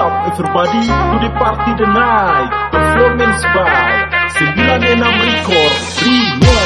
up everybody to the party tonight Performance by 96 Record Remix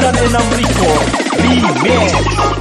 Luna de Nambrico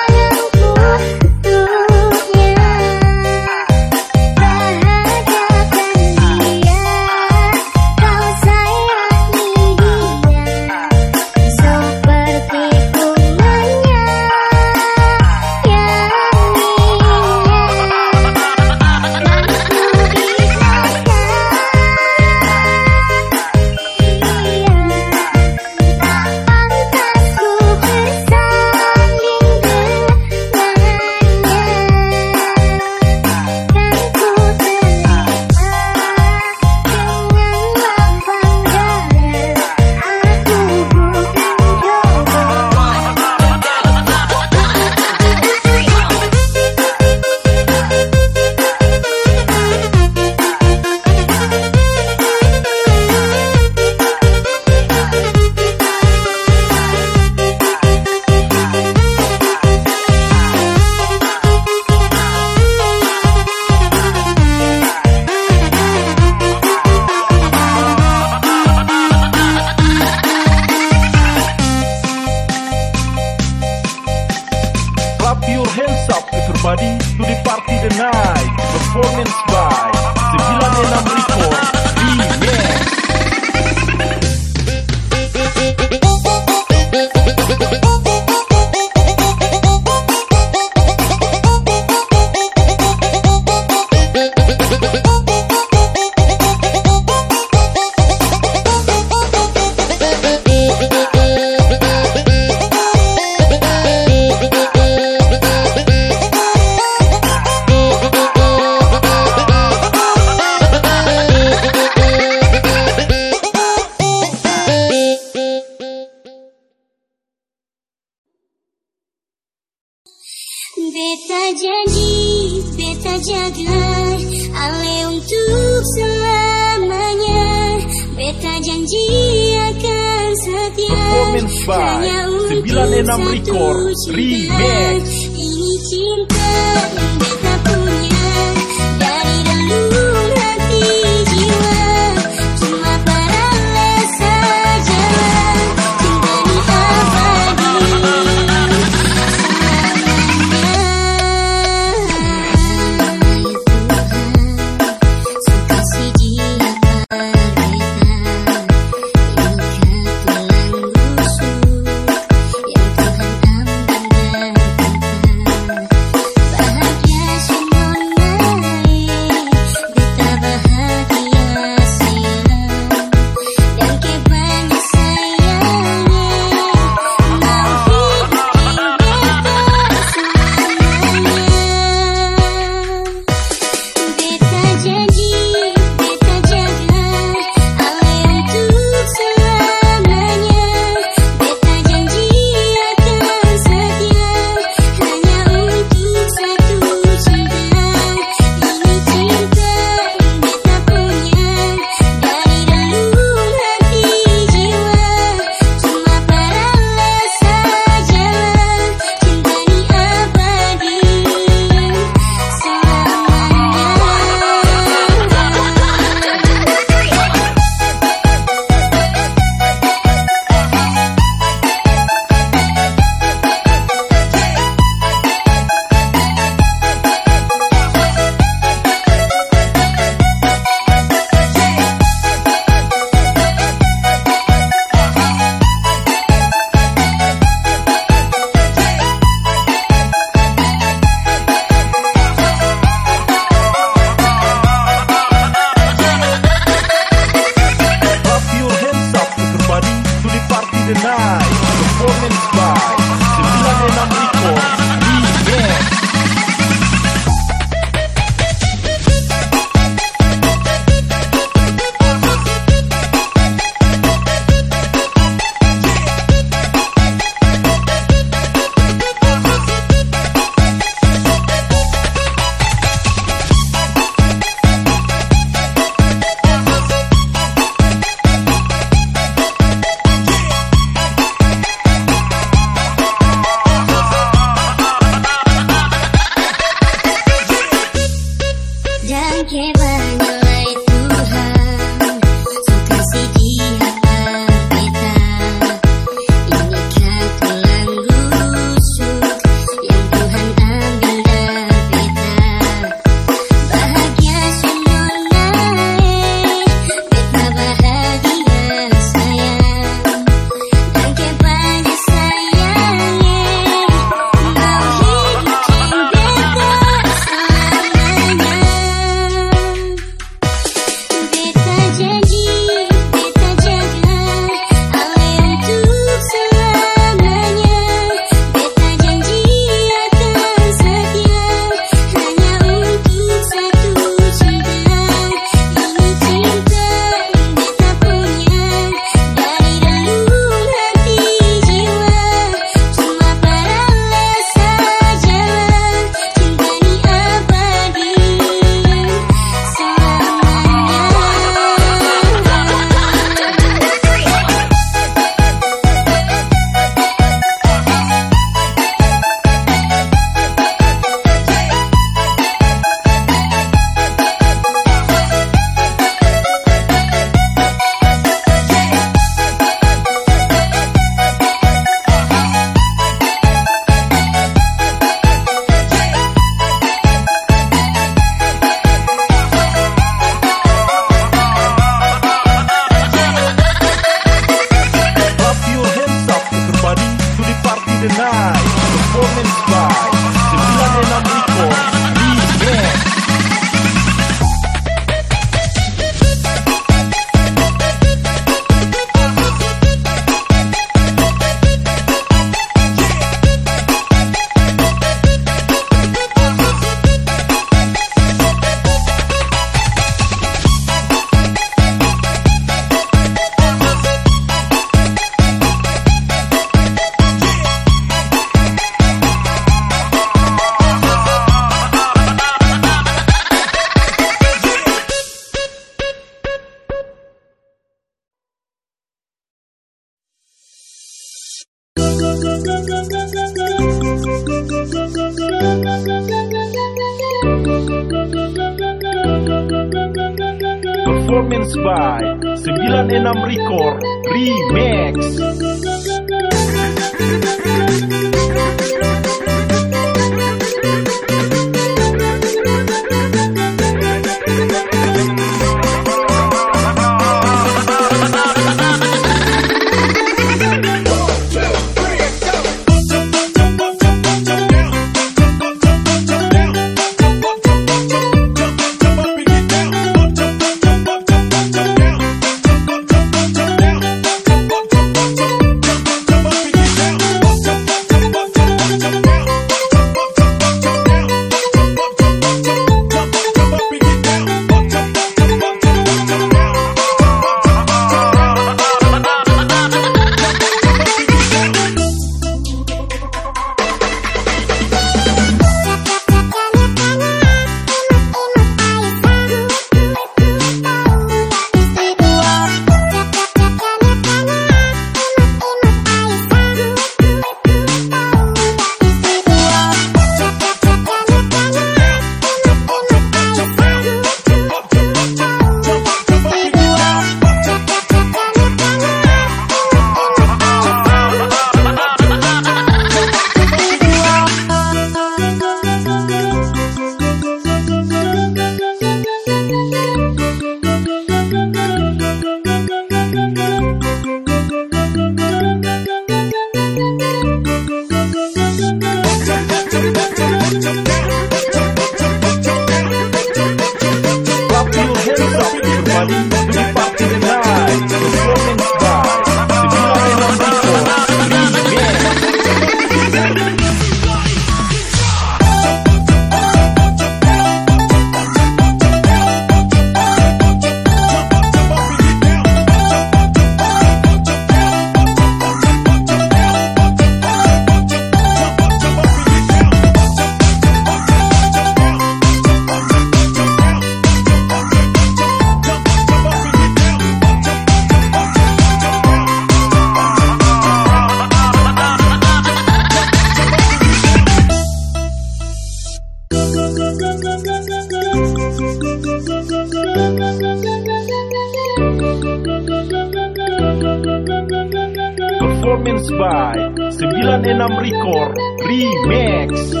by 96 Record Remix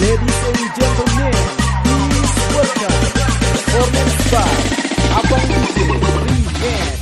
Ladies and gentlemen, please welcome performance by Abang DJ Remix.